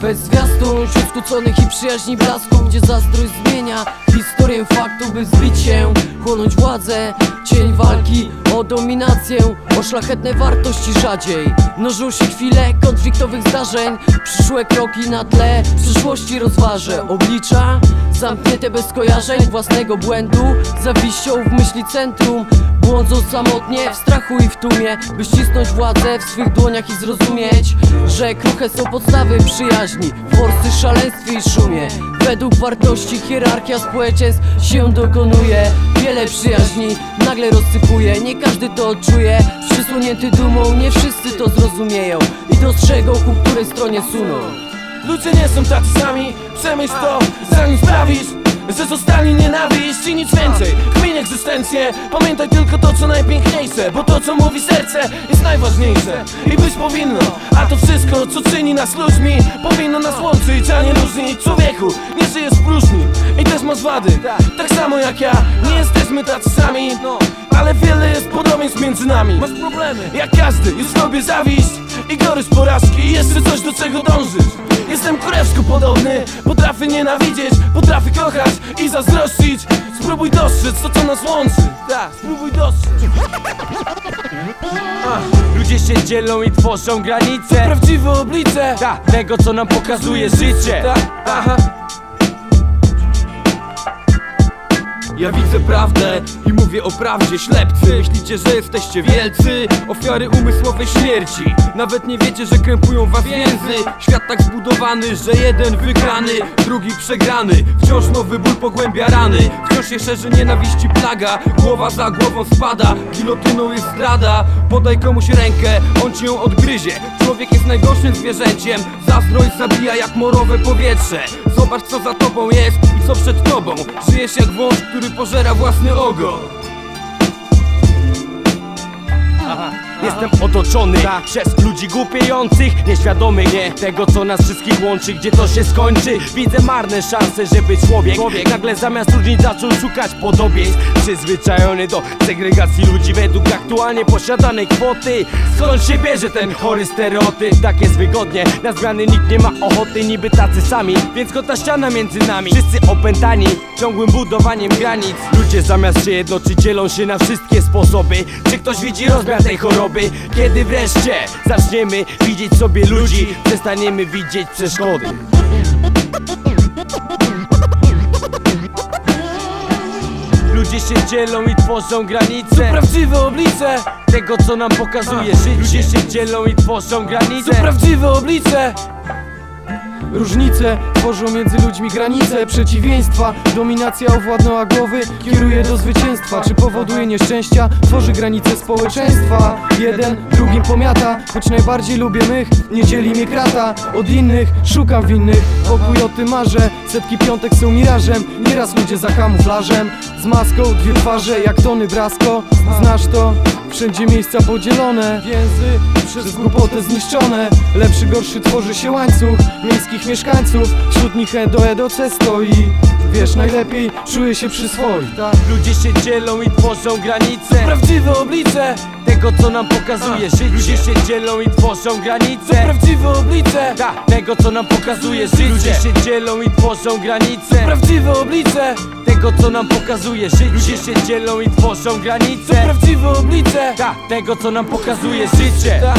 Bez zwiastun, wśród skłóconych i przyjaźni blasku Gdzie zazdrość zmienia historię faktu By zbić się, chłonąć władzę Cień walki o dominację O szlachetne wartości rzadziej. Mnożą się chwile konfliktowych zdarzeń Przyszłe kroki na tle przyszłości rozważę. Oblicza zamknięte bez skojarzeń Własnego błędu zawiścią w myśli centrum Błądzą samotnie w strachu i w tłumie By ścisnąć władzę w swych dłoniach i zrozumieć Że kruche są podstawy przyjaźni W forsy, szaleństwie i szumie. Według wartości hierarchia społeczeństw się dokonuje Wiele przyjaźni nagle rozsypuje Nie każdy to odczuje. Przysłonięty dumą nie wszyscy to zrozumieją I dostrzegą ku której stronie suną Ludzie nie są tacy sami. Przemyśl to, zanim sprawisz że zostali nienawiść i nic więcej. Kmin egzystencję. Pamiętaj tylko to co najpiękniejsze Bo to co mówi serce jest najważniejsze. I być powinno A to wszystko co czyni nas ludźmi Powinno nas łączyć, a nie różnić. Człowieku, nie żyjesz w próżni I też masz wady. Tak samo jak ja Nie jesteśmy tacy sami jest między nami. Masz problemy. Jak każdy, jest w tobie zawiść. I gorycz porażki I jeszcze coś do czego dążysz. Jestem kurewsku podobny Potrafię nienawidzieć, potrafię kochać i zazdrościć. Spróbuj dostrzec to co nas łączy. Tak, spróbuj dostrzec. Ludzie się dzielą i tworzą granice. Prawdziwe oblicze. Ta, tego co nam pokazuje życie. Tak, aha Ja widzę prawdę i mówię o prawdzie Ślepcy, myślicie, że jesteście wielcy? Ofiary umysłowej śmierci. Nawet nie wiecie, że krępują was więzy. Świat tak zbudowany, że jeden wygrany Drugi przegrany. Wciąż nowy ból pogłębia rany. Wciąż się szerzy nienawiści plaga. Głowa za głową spada. Gilotyną jest zdrada. Podaj komuś rękę, on ci ją odgryzie. Człowiek jest najgorszym zwierzęciem. Zazdrość zabija jak morowe powietrze Zobacz co za tobą jest i co przed tobą. Żyjesz jak wąż, który pożera własny ogon Jestem otoczony przez ludzi głupiejących, nieświadomych nie tego co nas wszystkich łączy, gdzie to się skończy. Widzę marne szanse, żeby człowiek, nagle zamiast różnic zaczął szukać podobieństw. Przyzwyczajony do segregacji ludzi według aktualnie posiadanej kwoty. Skąd się bierze ten chory stereotyp? Tak jest wygodnie, na zmiany nikt nie ma ochoty, niby tacy sami. Więc kota ściana między nami, wszyscy opętani ciągłym budowaniem granic. Ludzie zamiast się jednoczyć dzielą się na wszystkie sposoby. Czy ktoś widzi rozmiar tej choroby? Kiedy wreszcie zaczniemy widzieć sobie ludzi Przestaniemy widzieć przeszkody. Ludzie się dzielą i tworzą granice. Prawdziwe oblicze. Tego co nam pokazuje życie. Ludzie się dzielą i tworzą To granice prawdziwe oblicze Różnice tworzą między ludźmi granice. Przeciwieństwa, dominacja owładnęła głowy Kieruje do zwycięstwa, czy powoduje nieszczęścia? Tworzy granice społeczeństwa. Jeden drugim pomiata Choć najbardziej lubię mych, nie dzieli mnie krata. Od innych szukam winnych. Pokój o tym marzę, setki piątek są mirażem Nieraz ludzie za kamuflażem. Z maską dwie twarze jak tony brasko Znasz to? Wszędzie miejsca podzielone Więzy przez głupotę zniszczone. Lepszy, gorszy tworzy się łańcuch Miejskich mieszkańców. Wśród nich Edo, Edo, C stoi. Wiesz, najlepiej czuję się przy swoich. Tak? Ludzie się dzielą i tworzą granice. Prawdziwe oblicze Tego co nam pokazuje. Życie Ludzie się dzielą i tworzą granice. Prawdziwe oblicze. Ta, tego co nam pokazuje życie. Ludzie się dzielą i tworzą granice. Prawdziwe oblicze. Tego co nam pokazuje życie. Ludzie się dzielą i tworzą granice. Prawdziwe oblicze. Ta, tego co nam pokazuje życie. Tak.